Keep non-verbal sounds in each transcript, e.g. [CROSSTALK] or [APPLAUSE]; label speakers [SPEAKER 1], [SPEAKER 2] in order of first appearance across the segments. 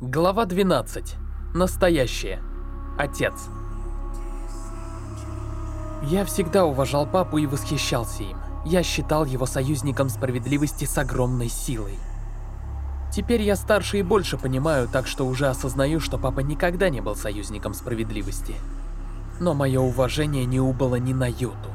[SPEAKER 1] Глава 12. Настоящее. Отец. Я всегда уважал папу и восхищался им. Я считал его союзником справедливости с огромной силой. Теперь я старше и больше понимаю, так что уже осознаю, что папа никогда не был союзником справедливости. Но мое уважение не убыло ни на йоту.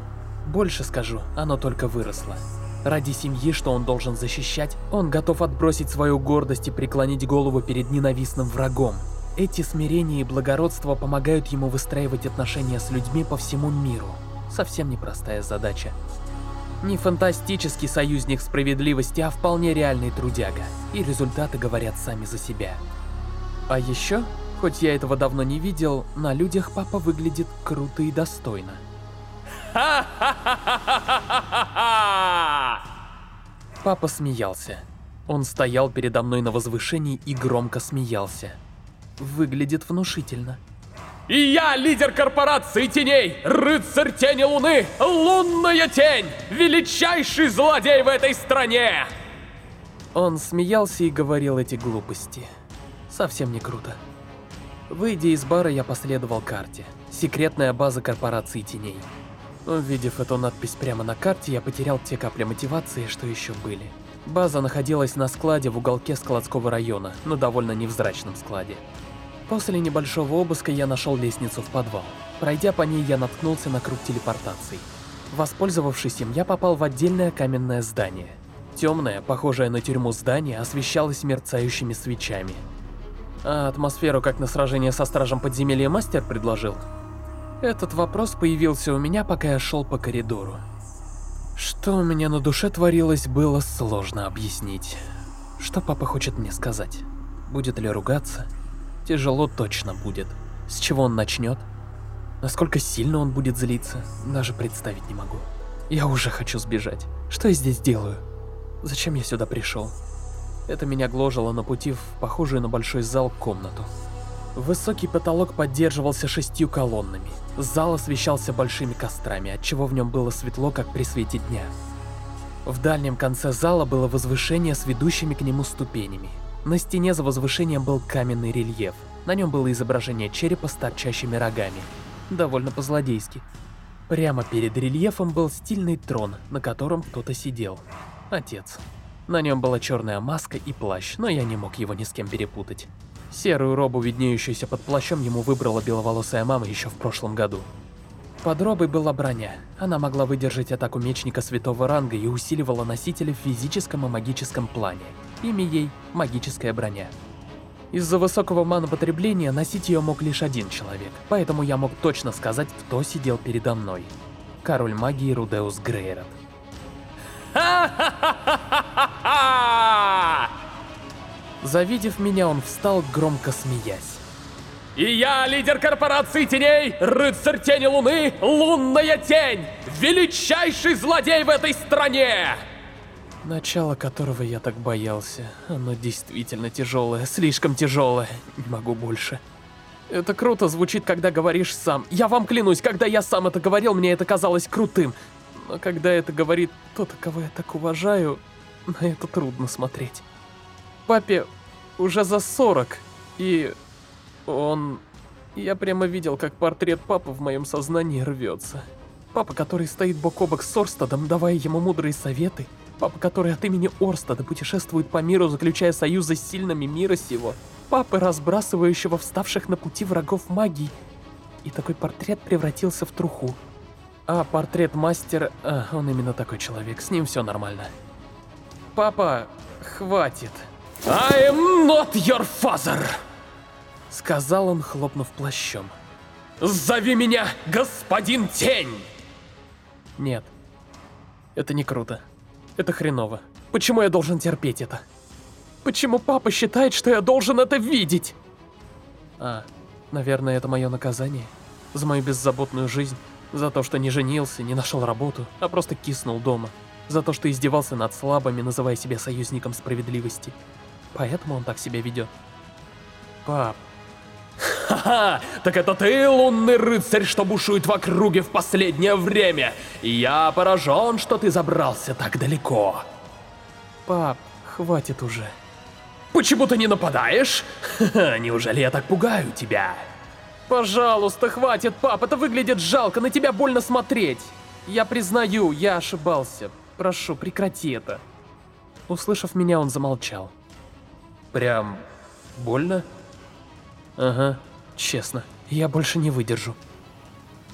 [SPEAKER 1] Больше скажу, оно только выросло. Ради семьи, что он должен защищать, он готов отбросить свою гордость и преклонить голову перед ненавистным врагом. Эти смирения и благородство помогают ему выстраивать отношения с людьми по всему миру. Совсем непростая задача. Не фантастический союзник справедливости, а вполне реальный трудяга. И результаты говорят сами за себя. А еще, хоть я этого давно не видел, на людях папа выглядит круто и достойно. Папа смеялся. Он стоял передо мной на возвышении и громко смеялся. Выглядит внушительно.
[SPEAKER 2] И я лидер корпорации теней, рыцарь тени луны, лунная тень, величайший злодей в этой стране!
[SPEAKER 1] Он смеялся и говорил эти глупости. Совсем не круто. Выйдя из бара, я последовал карте. Секретная база корпорации теней. Увидев эту надпись прямо на карте, я потерял те капли мотивации, что еще были. База находилась на складе в уголке складского района, но довольно невзрачном складе. После небольшого обыска я нашел лестницу в подвал. Пройдя по ней, я наткнулся на круг телепортации. Воспользовавшись им, я попал в отдельное каменное здание. Темное, похожее на тюрьму здание, освещалось мерцающими свечами. А атмосферу, как на сражение со стражем подземелья мастер предложил? Этот вопрос появился у меня, пока я шел по коридору. Что у меня на душе творилось, было сложно объяснить. Что папа хочет мне сказать? Будет ли ругаться? Тяжело точно будет. С чего он начнет? Насколько сильно он будет злиться, даже представить не могу. Я уже хочу сбежать. Что я здесь делаю? Зачем я сюда пришел? Это меня гложило на пути в похожую на большой зал комнату. Высокий потолок поддерживался шестью колоннами. Зал освещался большими кострами, отчего в нем было светло, как при свете дня. В дальнем конце зала было возвышение с ведущими к нему ступенями. На стене за возвышением был каменный рельеф. На нем было изображение черепа с торчащими рогами. Довольно по-злодейски. Прямо перед рельефом был стильный трон, на котором кто-то сидел. Отец. На нем была черная маска и плащ, но я не мог его ни с кем перепутать. Серую робу, виднеющуюся под плащом, ему выбрала беловолосая мама еще в прошлом году. Под робой была броня. Она могла выдержать атаку мечника святого ранга и усиливала носителя в физическом и магическом плане. Имя ей – магическая броня. Из-за высокого манопотребления носить ее мог лишь один человек, поэтому я мог точно сказать, кто сидел передо мной. Король магии Рудеус Грейрот.
[SPEAKER 2] Ха-ха-ха-ха-ха!
[SPEAKER 1] Завидев меня, он встал, громко смеясь.
[SPEAKER 2] И я лидер корпорации теней, рыцарь тени луны, лунная тень, величайший злодей в этой стране!
[SPEAKER 1] Начало которого я так боялся. Оно действительно тяжелое, слишком тяжелое. Не могу больше. Это круто звучит, когда говоришь сам. Я вам клянусь, когда я сам это говорил, мне это казалось крутым. Но когда это говорит тот, кого я так уважаю, на это трудно смотреть. Папе уже за 40, и он... Я прямо видел, как портрет папы в моем сознании рвется. Папа, который стоит бок о бок с Орстадом, давая ему мудрые советы. Папа, который от имени Орстада путешествует по миру, заключая союзы с сильными мира сего. Папы, разбрасывающего вставших на пути врагов магии. И такой портрет превратился в труху. А портрет мастера... А, он именно такой человек, с ним все нормально. Папа, хватит.
[SPEAKER 2] I am not your father!
[SPEAKER 1] Сказал он, хлопнув плащом.
[SPEAKER 2] Зови меня господин Тень!
[SPEAKER 1] Нет. Это не круто. Это хреново. Почему я должен терпеть это? Почему папа считает, что я должен это видеть? А, наверное, это мое наказание. За мою беззаботную жизнь. За то, что не женился, не нашел работу, а просто киснул дома. За то, что издевался над слабыми, называя себя союзником справедливости. Поэтому он так себя ведет. Пап.
[SPEAKER 2] Ха-ха! Так это ты, лунный рыцарь, что бушует в округе в последнее время! Я поражен, что ты забрался так далеко.
[SPEAKER 1] Пап, хватит уже.
[SPEAKER 2] Почему ты не нападаешь? Неужели я так пугаю тебя?
[SPEAKER 1] Пожалуйста, хватит, пап, это выглядит жалко, на тебя больно смотреть. Я признаю, я ошибался. Прошу, прекрати это. Услышав меня, он замолчал.
[SPEAKER 2] Прям больно?
[SPEAKER 1] Ага, честно, я больше не выдержу.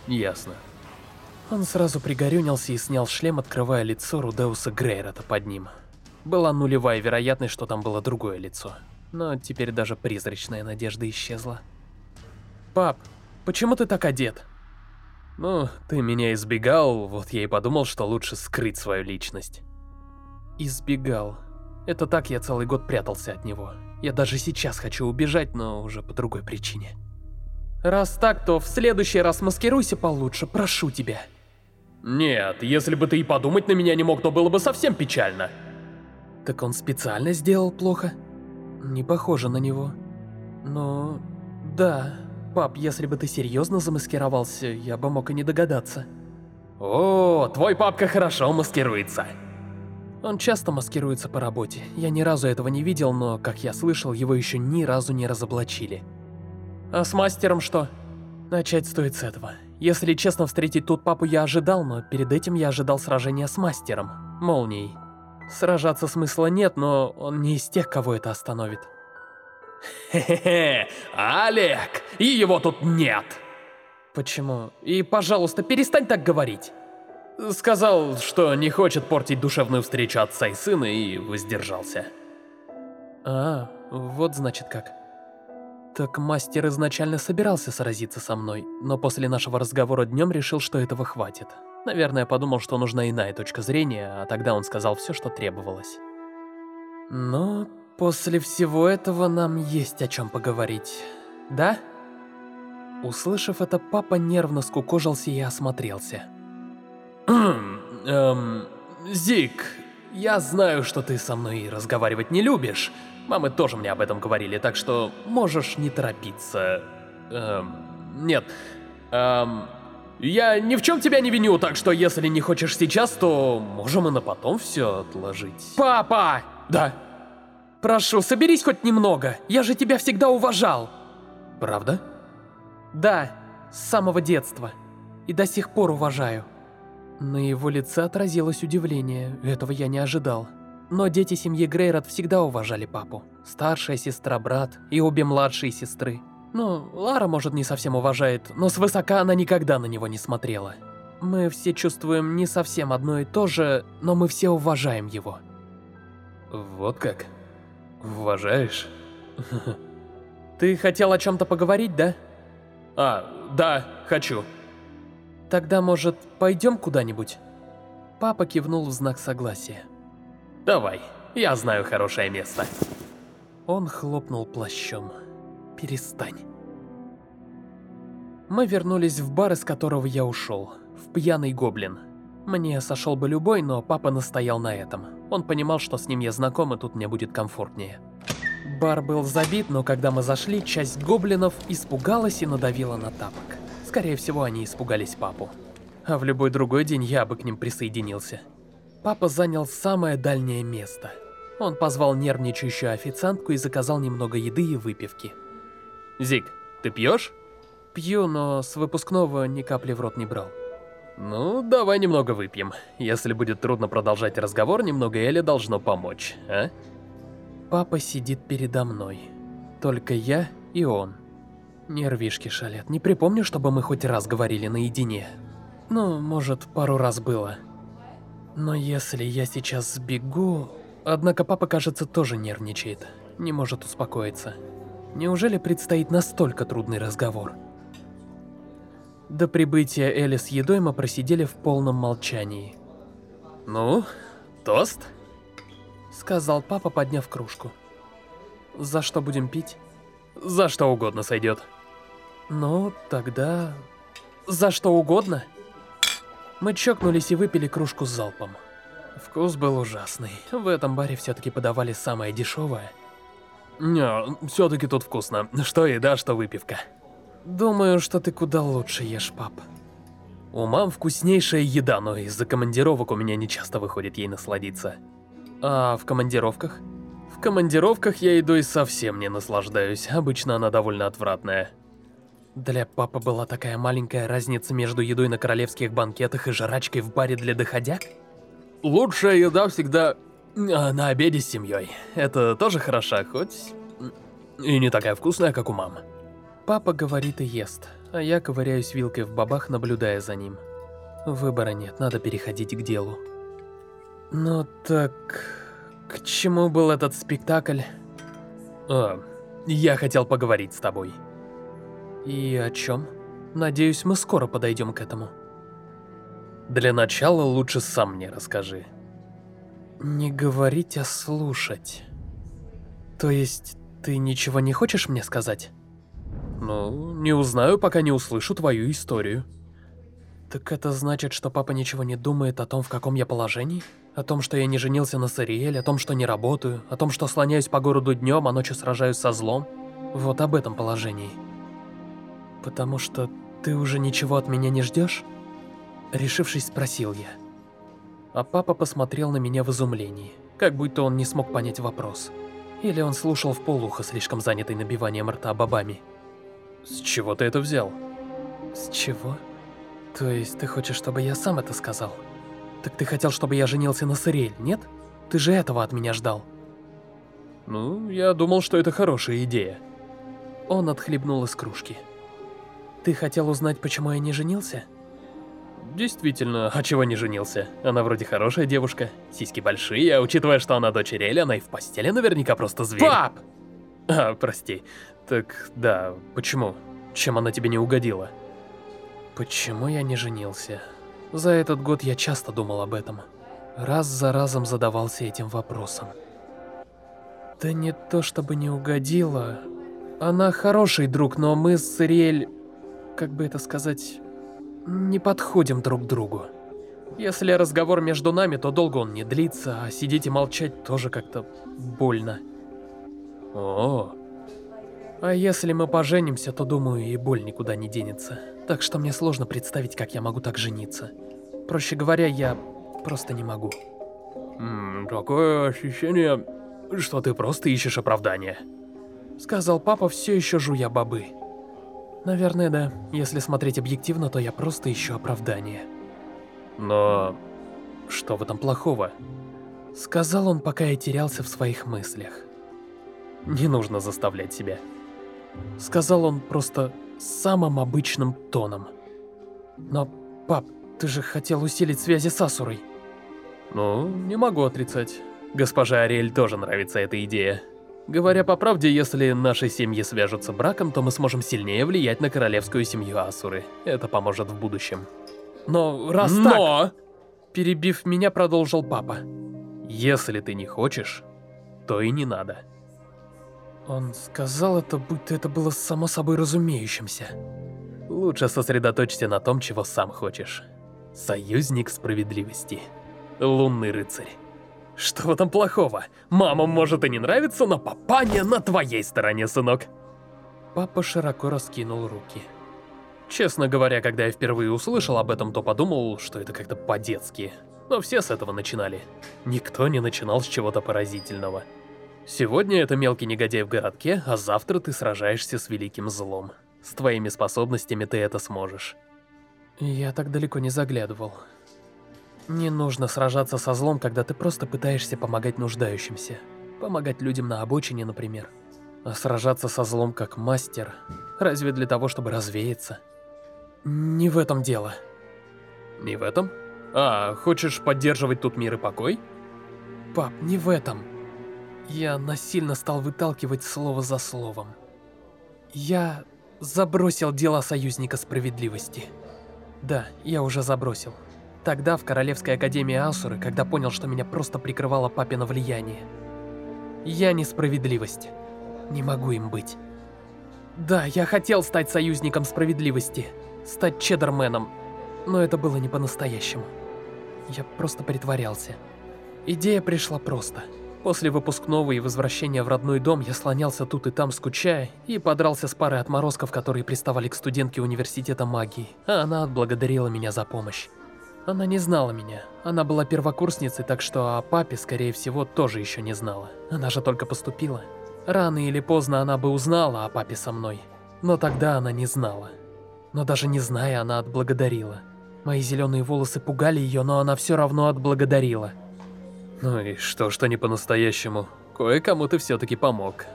[SPEAKER 2] Ясно.
[SPEAKER 1] Он сразу пригорюнился и снял шлем, открывая лицо Рудеуса Грейрота под ним. Была нулевая вероятность, что там было другое лицо. Но теперь даже призрачная надежда исчезла. «Пап, почему ты так одет?»
[SPEAKER 2] «Ну, ты меня избегал, вот я и подумал, что лучше скрыть свою личность».
[SPEAKER 1] «Избегал. Это так я целый год прятался от него. Я даже сейчас хочу убежать, но уже по другой причине». «Раз так, то в следующий раз маскируйся получше, прошу тебя».
[SPEAKER 2] «Нет, если бы ты и подумать на меня не мог, то было бы совсем печально».
[SPEAKER 1] Так он специально сделал плохо? Не похоже на него. Но... да, пап, если бы ты серьезно замаскировался, я бы мог и не догадаться.
[SPEAKER 2] О, твой папка хорошо маскируется.
[SPEAKER 1] Он часто маскируется по работе. Я ни разу этого не видел, но, как я слышал, его еще ни разу не разоблачили. А с мастером что? Начать стоит с этого. Если честно, встретить тут папу я ожидал, но перед этим я ожидал сражения с мастером, молнией. Сражаться смысла нет, но он не из тех, кого это остановит.
[SPEAKER 2] Хе-хе-хе, Олег, и его тут нет.
[SPEAKER 1] Почему? И, пожалуйста, перестань так говорить.
[SPEAKER 2] Сказал, что не хочет портить душевную встречу отца и сына, и воздержался.
[SPEAKER 1] А, вот значит как. Так мастер изначально собирался сразиться со мной, но после нашего разговора днем решил, что этого хватит. Наверное, подумал, что нужна иная точка зрения, а тогда он сказал все, что требовалось. Но после всего этого нам есть о чем поговорить, да? Услышав это, папа нервно скукожился и осмотрелся. [CLEARS THROAT]
[SPEAKER 2] эм, Зик, я знаю, что ты со мной разговаривать не любишь. Мамы тоже мне об этом говорили, так что можешь не торопиться. Эм, нет. Эм, я ни в чем тебя не виню, так что если не хочешь сейчас, то можем и на потом все отложить.
[SPEAKER 1] Папа!
[SPEAKER 2] Да?
[SPEAKER 1] Прошу, соберись хоть немного, я же тебя всегда уважал.
[SPEAKER 2] Правда?
[SPEAKER 1] Да, с самого детства. И до сих пор уважаю. На его лице отразилось удивление, этого я не ожидал. Но дети семьи Грейрот всегда уважали папу. Старшая сестра, брат и обе младшие сестры. Ну, Лара, может, не совсем уважает, но свысока она никогда на него не смотрела. Мы все чувствуем не совсем одно и то же, но мы все уважаем его.
[SPEAKER 2] Вот как? Уважаешь? [LAUGHS]
[SPEAKER 1] Ты хотел о чем-то поговорить, да?
[SPEAKER 2] А, да, хочу.
[SPEAKER 1] Тогда, может, пойдем куда-нибудь? Папа кивнул в знак согласия.
[SPEAKER 2] Давай, я знаю хорошее место.
[SPEAKER 1] Он хлопнул плащом перестань. Мы вернулись в бар, из которого я ушел, в Пьяный Гоблин. Мне сошел бы любой, но папа настоял на этом. Он понимал, что с ним я знаком, и тут мне будет комфортнее. Бар был забит, но когда мы зашли, часть гоблинов испугалась и надавила на тапок. Скорее всего, они испугались папу. А в любой другой день я бы к ним присоединился. Папа занял самое дальнее место. Он позвал нервничающую официантку и заказал немного еды и выпивки.
[SPEAKER 2] Зиг, ты пьешь?
[SPEAKER 1] Пью, но с выпускного ни капли в рот не брал.
[SPEAKER 2] Ну, давай немного выпьем. Если будет трудно продолжать разговор, немного Эли должно помочь, а?
[SPEAKER 1] Папа сидит передо мной. Только я и он. Нервишки шалят. Не припомню, чтобы мы хоть раз говорили наедине. Ну, может, пару раз было. Но если я сейчас сбегу... Однако папа, кажется, тоже нервничает. Не может успокоиться. Неужели предстоит настолько трудный разговор? До прибытия Эли с едой мы просидели в полном молчании.
[SPEAKER 2] «Ну, тост?»
[SPEAKER 1] Сказал папа, подняв кружку. «За что будем пить?»
[SPEAKER 2] «За что угодно сойдет».
[SPEAKER 1] «Ну, тогда... За что угодно?» Мы чокнулись и выпили кружку с залпом. Вкус был ужасный. В этом баре все-таки подавали самое дешевое.
[SPEAKER 2] Не, все-таки тут вкусно. Что еда, что выпивка.
[SPEAKER 1] Думаю, что ты куда лучше ешь, пап.
[SPEAKER 2] У мам вкуснейшая еда, но из-за командировок у меня не часто выходит ей насладиться.
[SPEAKER 1] А в командировках?
[SPEAKER 2] В командировках я едой совсем не наслаждаюсь, обычно она довольно отвратная.
[SPEAKER 1] Для папы была такая маленькая разница между едой на королевских банкетах и жрачкой в баре для доходяг?
[SPEAKER 2] Лучшая еда всегда а, на обеде с семьей. Это тоже хороша, хоть и не такая вкусная, как у мамы.
[SPEAKER 1] Папа говорит и ест, а я ковыряюсь вилкой в бабах, наблюдая за ним. Выбора нет, надо переходить к делу. Ну так... К чему был этот спектакль?
[SPEAKER 2] А, я хотел поговорить с тобой.
[SPEAKER 1] И о чем? Надеюсь, мы скоро подойдем к этому.
[SPEAKER 2] Для начала лучше сам мне расскажи.
[SPEAKER 1] Не говорить, а слушать. То есть, ты ничего не хочешь мне сказать?
[SPEAKER 2] Ну, не узнаю, пока не услышу твою историю.
[SPEAKER 1] Так это значит, что папа ничего не думает о том, в каком я положении? О том, что я не женился на Сариэль, о том, что не работаю, о том, что слоняюсь по городу днем, а ночью сражаюсь со злом? Вот об этом положении. Потому что ты уже ничего от меня не ждешь? Решившись, спросил я. А папа посмотрел на меня в изумлении, как будто он не смог понять вопрос. Или он слушал в полухо, слишком занятый набиванием рта бабами.
[SPEAKER 2] С чего ты это взял?
[SPEAKER 1] С чего? То есть ты хочешь, чтобы я сам это сказал? Так ты хотел, чтобы я женился на Сириэль, нет? Ты же этого от меня ждал.
[SPEAKER 2] Ну, я думал, что это хорошая идея.
[SPEAKER 1] Он отхлебнул из кружки. Ты хотел узнать, почему я не женился?
[SPEAKER 2] Действительно, а чего не женился? Она вроде хорошая девушка, сиськи большие, а учитывая, что она дочь она и в постели наверняка просто зверь.
[SPEAKER 1] Пап!
[SPEAKER 2] А, прости. Так, да, почему? Чем она тебе не угодила?
[SPEAKER 1] Почему я не женился? За этот год я часто думал об этом. Раз за разом задавался этим вопросом. Да не то чтобы не угодила. Она хороший друг, но мы с Ириэль, как бы это сказать, не подходим друг к другу. Если разговор между нами, то долго он не длится, а сидеть и молчать тоже как-то больно.
[SPEAKER 2] О,
[SPEAKER 1] а если мы поженимся, то, думаю, и боль никуда не денется. Так что мне сложно представить, как я могу так жениться. Проще говоря, я просто не могу.
[SPEAKER 2] Ммм, такое ощущение, что ты просто ищешь оправдания.
[SPEAKER 1] Сказал папа, все еще жуя бобы. Наверное, да. Если смотреть объективно, то я просто ищу оправдание.
[SPEAKER 2] Но... что в этом плохого?
[SPEAKER 1] Сказал он, пока я терялся в своих мыслях.
[SPEAKER 2] Не нужно заставлять себя.
[SPEAKER 1] Сказал он просто самым обычным тоном. Но, пап, ты же хотел усилить связи с Асурой.
[SPEAKER 2] Ну, не могу отрицать. Госпоже Ариэль тоже нравится эта идея. Говоря по правде, если наши семьи свяжутся браком, то мы сможем сильнее влиять на королевскую семью Асуры. Это поможет в будущем.
[SPEAKER 1] Но раз
[SPEAKER 2] Но!
[SPEAKER 1] так... Перебив меня, продолжил папа.
[SPEAKER 2] Если ты не хочешь, то и не надо.
[SPEAKER 1] Он сказал это, будто это было само собой разумеющимся.
[SPEAKER 2] Лучше сосредоточься на том, чего сам хочешь. Союзник справедливости. Лунный рыцарь. Что в этом плохого? Мамам может и не нравится, но папаня на твоей стороне, сынок.
[SPEAKER 1] Папа широко раскинул руки.
[SPEAKER 2] Честно говоря, когда я впервые услышал об этом, то подумал, что это как-то по-детски. Но все с этого начинали. Никто не начинал с чего-то поразительного. Сегодня это мелкий негодяй в городке, а завтра ты сражаешься с великим злом. С твоими способностями ты это сможешь.
[SPEAKER 1] Я так далеко не заглядывал. Не нужно сражаться со злом, когда ты просто пытаешься помогать нуждающимся. Помогать людям на обочине, например. А сражаться со злом как мастер, разве для того, чтобы развеяться? Не в этом дело.
[SPEAKER 2] Не в этом? А, хочешь поддерживать тут мир и покой?
[SPEAKER 1] Пап, не в этом. Я насильно стал выталкивать слово за словом. Я забросил дела Союзника Справедливости. Да, я уже забросил. Тогда в Королевской Академии Асуры, когда понял, что меня просто прикрывало папино влияние. Я несправедливость. Не могу им быть. Да, я хотел стать союзником справедливости, стать чеддерменом, но это было не по-настоящему. Я просто притворялся. Идея пришла просто. После выпускного и возвращения в родной дом я слонялся тут и там, скучая, и подрался с парой отморозков, которые приставали к студентке университета магии, а она отблагодарила меня за помощь. Она не знала меня. Она была первокурсницей, так что о папе, скорее всего, тоже еще не знала. Она же только поступила. Рано или поздно она бы узнала о папе со мной. Но тогда она не знала. Но даже не зная, она отблагодарила. Мои зеленые волосы пугали ее, но она все равно отблагодарила.
[SPEAKER 2] Ну и что, что не по-настоящему? Кое-кому ты все-таки помог.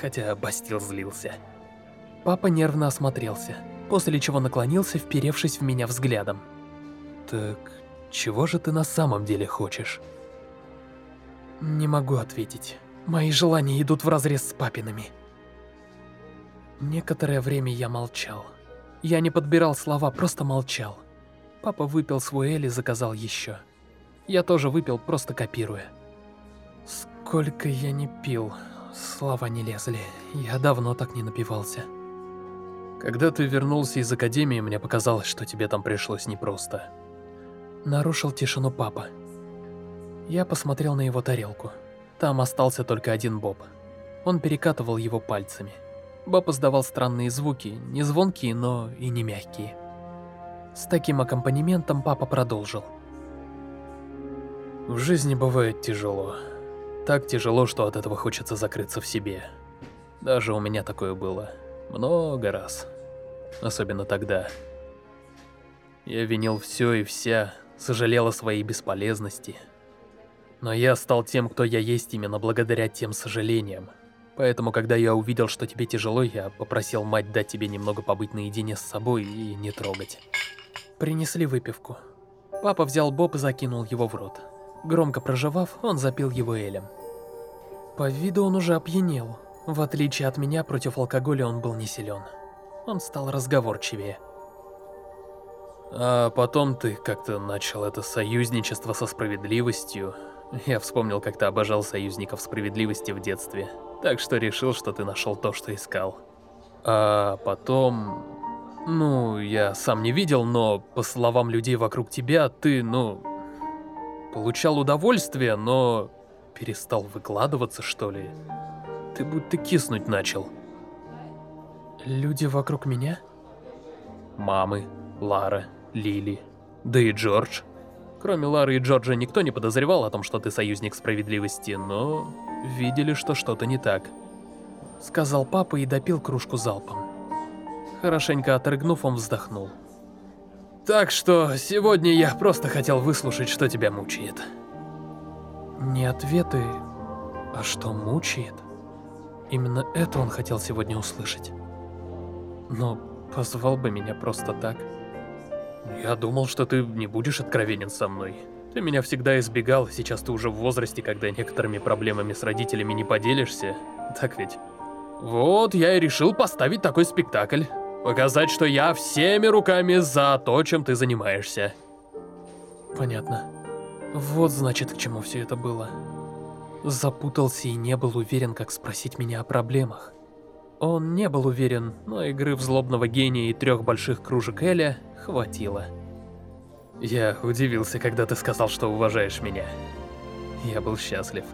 [SPEAKER 2] Хотя Бастил злился.
[SPEAKER 1] Папа нервно осмотрелся, после чего наклонился, вперевшись в меня взглядом.
[SPEAKER 2] Так чего же ты на самом деле хочешь?
[SPEAKER 1] Не могу ответить. Мои желания идут вразрез с папиными. Некоторое время я молчал. Я не подбирал слова, просто молчал. Папа выпил свой эль и заказал еще. Я тоже выпил, просто копируя. Сколько я не пил, слова не лезли. Я давно так не напивался.
[SPEAKER 2] Когда ты вернулся из академии, мне показалось, что тебе там пришлось непросто.
[SPEAKER 1] Нарушил тишину папа. Я посмотрел на его тарелку. Там остался только один боб. Он перекатывал его пальцами. Боб издавал странные звуки, не звонкие, но и не мягкие. С таким аккомпанементом папа продолжил.
[SPEAKER 2] В жизни бывает тяжело. Так тяжело, что от этого хочется закрыться в себе. Даже у меня такое было. Много раз. Особенно тогда. Я винил все и вся, сожалел о своей бесполезности. Но я стал тем, кто я есть именно благодаря тем сожалениям. Поэтому, когда я увидел, что тебе тяжело, я попросил мать дать тебе немного побыть наедине с собой и не трогать.
[SPEAKER 1] Принесли выпивку. Папа взял боб и закинул его в рот. Громко проживав, он запил его элем. По виду он уже опьянел. В отличие от меня, против алкоголя он был не силен. Он стал разговорчивее.
[SPEAKER 2] А потом ты как-то начал это союзничество со справедливостью. Я вспомнил, как ты обожал союзников справедливости в детстве. Так что решил, что ты нашел то, что искал. А потом... Ну, я сам не видел, но, по словам людей вокруг тебя, ты, ну... Получал удовольствие, но... Перестал выкладываться, что ли? Ты будто киснуть начал.
[SPEAKER 1] Люди вокруг меня?
[SPEAKER 2] Мамы, Лара, Лили, да и Джордж. Кроме Лары и Джорджа никто не подозревал о том, что ты союзник справедливости, но видели, что что-то не так.
[SPEAKER 1] Сказал папа и допил кружку залпом. Хорошенько отрыгнув, он вздохнул.
[SPEAKER 2] Так что сегодня я просто хотел выслушать, что тебя мучает.
[SPEAKER 1] Не ответы, а что мучает? Именно это он хотел сегодня услышать. Но позвал бы меня просто так.
[SPEAKER 2] Я думал, что ты не будешь откровенен со мной. Ты меня всегда избегал, сейчас ты уже в возрасте, когда некоторыми проблемами с родителями не поделишься. Так ведь? Вот я и решил поставить такой спектакль. Показать, что я всеми руками за то, чем ты занимаешься.
[SPEAKER 1] Понятно. Вот значит, к чему все это было. Запутался и не был уверен, как спросить меня о проблемах. Он не был уверен, но игры в злобного гения и трех больших кружек Эля хватило.
[SPEAKER 2] Я удивился, когда ты сказал, что уважаешь меня. Я был счастлив.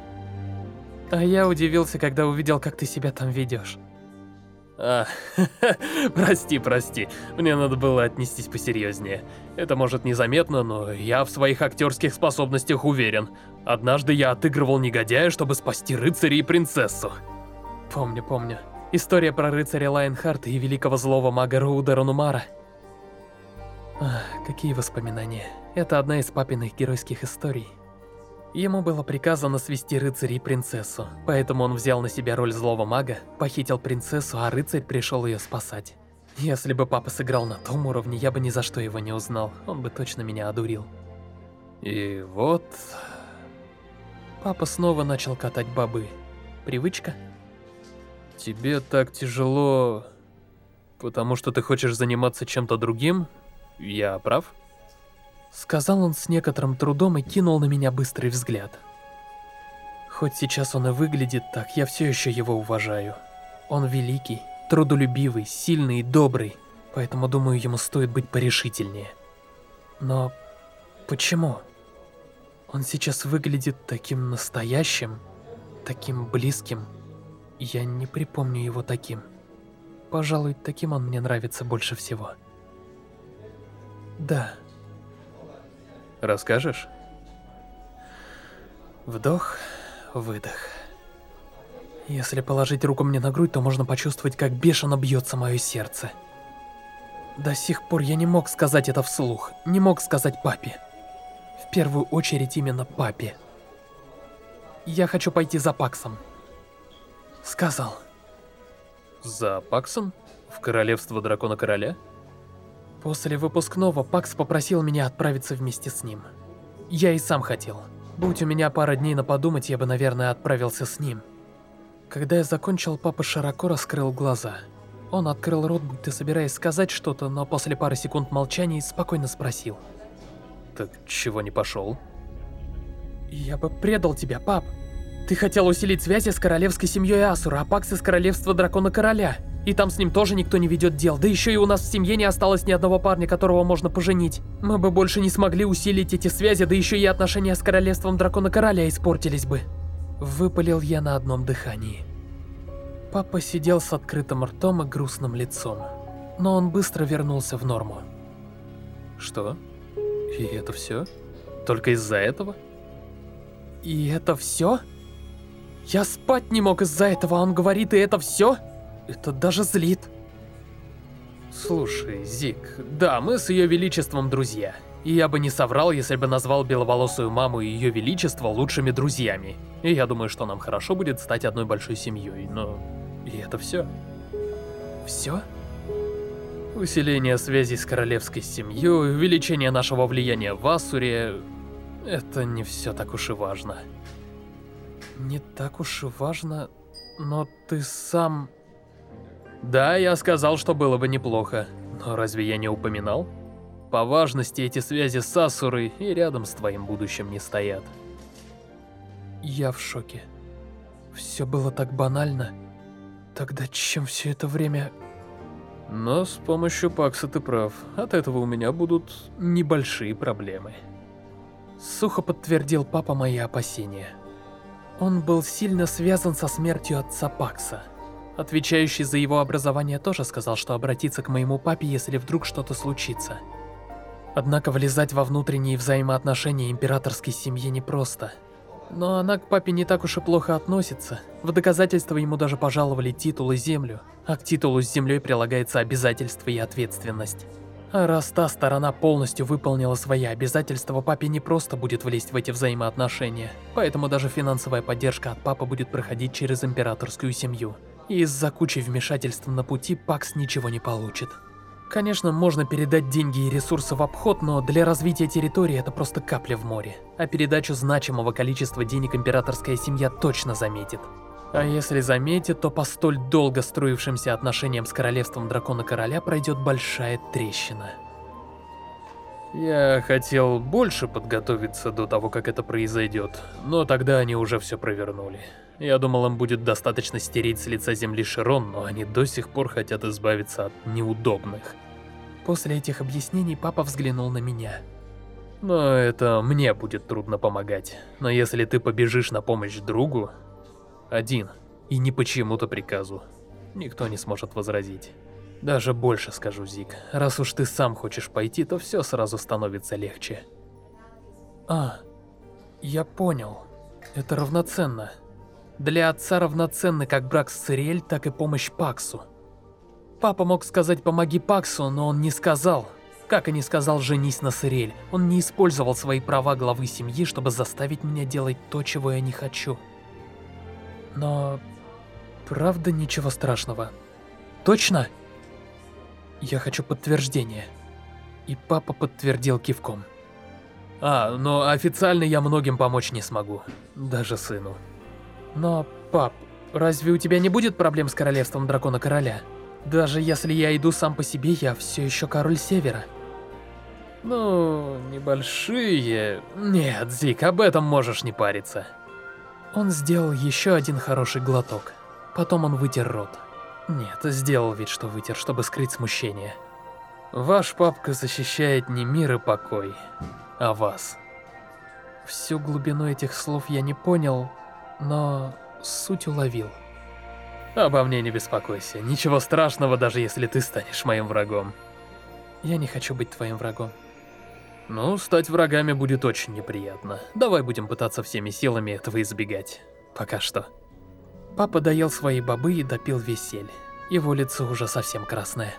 [SPEAKER 1] А я удивился, когда увидел, как ты себя там ведешь.
[SPEAKER 2] А, [LAUGHS] прости, прости. Мне надо было отнестись посерьезнее. Это может незаметно, но я в своих актерских способностях уверен. Однажды я отыгрывал негодяя, чтобы спасти рыцаря и принцессу.
[SPEAKER 1] Помню, помню. История про рыцаря Лайнхарта и великого злого мага Роуда Ранумара. Какие воспоминания. Это одна из папиных геройских историй. Ему было приказано свести рыцаря и принцессу, поэтому он взял на себя роль злого мага, похитил принцессу, а рыцарь пришел ее спасать. Если бы папа сыграл на том уровне, я бы ни за что его не узнал, он бы точно меня одурил.
[SPEAKER 2] И вот...
[SPEAKER 1] Папа снова начал катать бобы. Привычка?
[SPEAKER 2] Тебе так тяжело, потому что ты хочешь заниматься чем-то другим? Я прав?
[SPEAKER 1] Сказал он с некоторым трудом и кинул на меня быстрый взгляд. Хоть сейчас он и выглядит так, я все еще его уважаю. Он великий, трудолюбивый, сильный и добрый, поэтому думаю, ему стоит быть порешительнее. Но почему? Он сейчас выглядит таким настоящим, таким близким. Я не припомню его таким. Пожалуй, таким он мне нравится больше всего. Да.
[SPEAKER 2] Расскажешь?
[SPEAKER 1] Вдох, выдох. Если положить руку мне на грудь, то можно почувствовать, как бешено бьется мое сердце. До сих пор я не мог сказать это вслух, не мог сказать папе. В первую очередь именно папе. Я хочу пойти за Паксом. Сказал.
[SPEAKER 2] За Паксом? В королевство Дракона Короля?
[SPEAKER 1] После выпускного Пакс попросил меня отправиться вместе с ним. Я и сам хотел. Будь у меня пара дней на подумать, я бы, наверное, отправился с ним. Когда я закончил, папа широко раскрыл глаза. Он открыл рот, будто собираясь сказать что-то, но после пары секунд молчания спокойно спросил.
[SPEAKER 2] Так чего не пошел?
[SPEAKER 1] Я бы предал тебя, пап. Ты хотел усилить связи с королевской семьей Асура, а Пакс из королевства Дракона Короля. И там с ним тоже никто не ведет дел. Да еще и у нас в семье не осталось ни одного парня, которого можно поженить. Мы бы больше не смогли усилить эти связи, да еще и отношения с королевством Дракона Короля испортились бы. Выпалил я на одном дыхании. Папа сидел с открытым ртом и грустным лицом. Но он быстро вернулся в норму.
[SPEAKER 2] Что? И это все? Только из-за этого?
[SPEAKER 1] И это все? Я спать не мог из-за этого, а он говорит, и это все? Это даже злит.
[SPEAKER 2] Слушай, Зик, да, мы с Ее Величеством друзья. И я бы не соврал, если бы назвал беловолосую маму и Ее Величество лучшими друзьями. И я думаю, что нам хорошо будет стать одной большой семьей, но... И это все.
[SPEAKER 1] Все?
[SPEAKER 2] Усиление связей с королевской семьей, увеличение нашего влияния в Асуре... Это не все так уж и важно.
[SPEAKER 1] Не так уж и важно, но ты сам...
[SPEAKER 2] Да, я сказал, что было бы неплохо, но разве я не упоминал? По важности эти связи с Асурой и рядом с твоим будущим не стоят.
[SPEAKER 1] Я в шоке. Все было так банально. Тогда чем все это время...
[SPEAKER 2] Но с помощью Пакса ты прав. От этого у меня будут небольшие проблемы.
[SPEAKER 1] Сухо подтвердил папа мои опасения. Он был сильно связан со смертью отца Пакса. Отвечающий за его образование тоже сказал, что обратиться к моему папе, если вдруг что-то случится. Однако влезать во внутренние взаимоотношения императорской семьи непросто. Но она к папе не так уж и плохо относится. В доказательство ему даже пожаловали титул и землю. А к титулу с землей прилагается обязательство и ответственность. А раз та сторона полностью выполнила свои обязательства, папе не просто будет влезть в эти взаимоотношения. Поэтому даже финансовая поддержка от папы будет проходить через императорскую семью. И из-за кучи вмешательств на пути Пакс ничего не получит. Конечно, можно передать деньги и ресурсы в обход, но для развития территории это просто капля в море. А передачу значимого количества денег императорская семья точно заметит. А если заметит, то по столь долго строившимся отношениям с королевством Дракона Короля пройдет большая трещина.
[SPEAKER 2] Я хотел больше подготовиться до того, как это произойдет, но тогда они уже все провернули. Я думал, им будет достаточно стереть с лица земли Широн, но они до сих пор хотят избавиться от неудобных.
[SPEAKER 1] После этих объяснений папа взглянул на меня.
[SPEAKER 2] Но это мне будет трудно помогать. Но если ты побежишь на помощь другу, один, и не по чьему-то приказу, никто не сможет возразить. Даже больше скажу, Зик, раз уж ты сам хочешь пойти, то все сразу становится легче.
[SPEAKER 1] А, я понял. Это равноценно. Для отца равноценны как брак с Цириэль, так и помощь Паксу. Папа мог сказать «помоги Паксу», но он не сказал. Как и не сказал «женись на Цириэль». Он не использовал свои права главы семьи, чтобы заставить меня делать то, чего я не хочу. Но... Правда ничего страшного. Точно? Я хочу подтверждение. И папа подтвердил кивком.
[SPEAKER 2] А, но официально я многим помочь не смогу. Даже сыну.
[SPEAKER 1] Но, пап, разве у тебя не будет проблем с королевством Дракона Короля? Даже если я иду сам по себе, я все еще король Севера.
[SPEAKER 2] Ну, небольшие... Нет, Зик, об этом можешь не париться.
[SPEAKER 1] Он сделал еще один хороший глоток. Потом он вытер рот. Нет, сделал вид, что вытер, чтобы скрыть смущение.
[SPEAKER 2] Ваш папка защищает не мир и покой, а вас.
[SPEAKER 1] Всю глубину этих слов я не понял, но суть уловил.
[SPEAKER 2] Обо мне не беспокойся. Ничего страшного, даже если ты станешь моим врагом.
[SPEAKER 1] Я не хочу быть твоим врагом.
[SPEAKER 2] Ну, стать врагами будет очень неприятно. Давай будем пытаться всеми силами этого избегать. Пока что.
[SPEAKER 1] Папа доел свои бобы и допил весель. Его лицо уже совсем красное.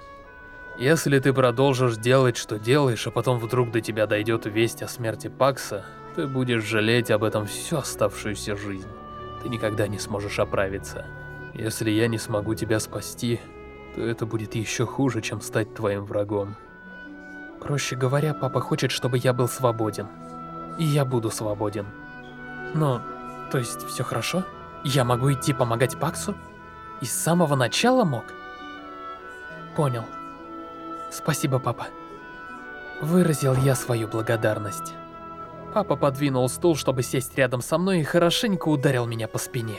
[SPEAKER 2] Если ты продолжишь делать, что делаешь, а потом вдруг до тебя дойдет весть о смерти Пакса, ты будешь жалеть об этом всю оставшуюся жизнь. Ты никогда не сможешь оправиться. Если я не смогу тебя спасти, то это будет еще хуже, чем стать твоим врагом.
[SPEAKER 1] Проще говоря, папа хочет, чтобы я был свободен. И я буду свободен. Но, то есть, все хорошо? Я могу идти помогать Паксу? И с самого начала мог? Понял. Спасибо, папа. Выразил я свою благодарность. Папа подвинул стул, чтобы сесть рядом со мной и хорошенько ударил меня по спине.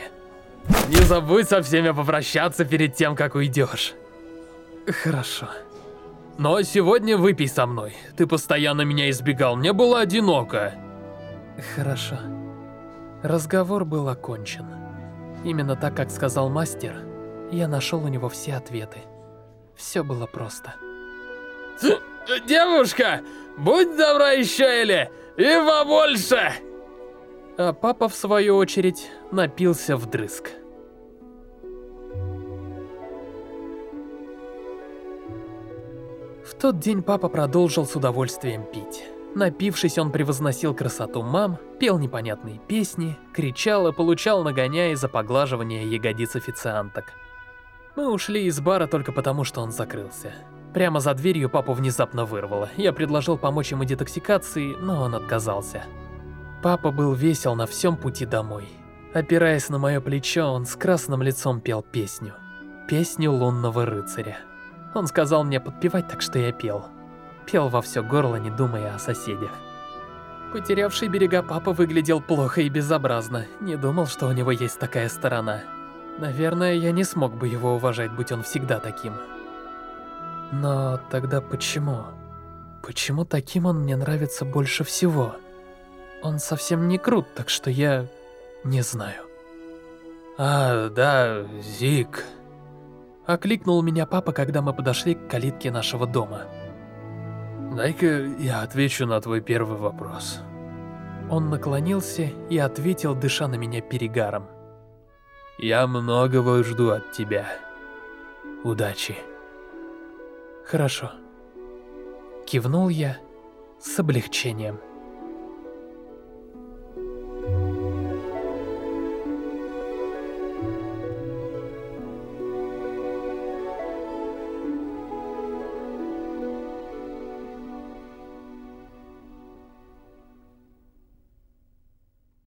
[SPEAKER 2] Не забудь со всеми попрощаться перед тем, как уйдешь.
[SPEAKER 1] Хорошо.
[SPEAKER 2] Но сегодня выпей со мной. Ты постоянно меня избегал, мне было одиноко.
[SPEAKER 1] Хорошо. Разговор был окончен. Именно так, как сказал мастер, я нашел у него все ответы. Все было просто.
[SPEAKER 2] Девушка, будь добра еще или и побольше!
[SPEAKER 1] А папа, в свою очередь, напился вдрызг. В тот день папа продолжил с удовольствием пить. Напившись, он превозносил красоту мам, пел непонятные песни, кричал и получал нагоняя за поглаживание ягодиц официанток. Мы ушли из бара только потому, что он закрылся. Прямо за дверью папу внезапно вырвало. Я предложил помочь ему детоксикации, но он отказался. Папа был весел на всем пути домой. Опираясь на мое плечо, он с красным лицом пел песню. Песню лунного рыцаря. Он сказал мне подпевать, так что я пел. Пел во все горло, не думая о соседях. Потерявший берега папа выглядел плохо и безобразно. Не думал, что у него есть такая сторона. Наверное, я не смог бы его уважать, будь он всегда таким. Но тогда почему? Почему таким он мне нравится больше всего? Он совсем не крут, так что я не знаю.
[SPEAKER 2] А, да, Зик.
[SPEAKER 1] Окликнул меня папа, когда мы подошли к калитке нашего дома.
[SPEAKER 2] Дай-ка я отвечу на твой первый вопрос.
[SPEAKER 1] Он наклонился и ответил, дыша на меня перегаром.
[SPEAKER 2] Я многого жду от тебя. Удачи.
[SPEAKER 1] Хорошо. Кивнул я с облегчением.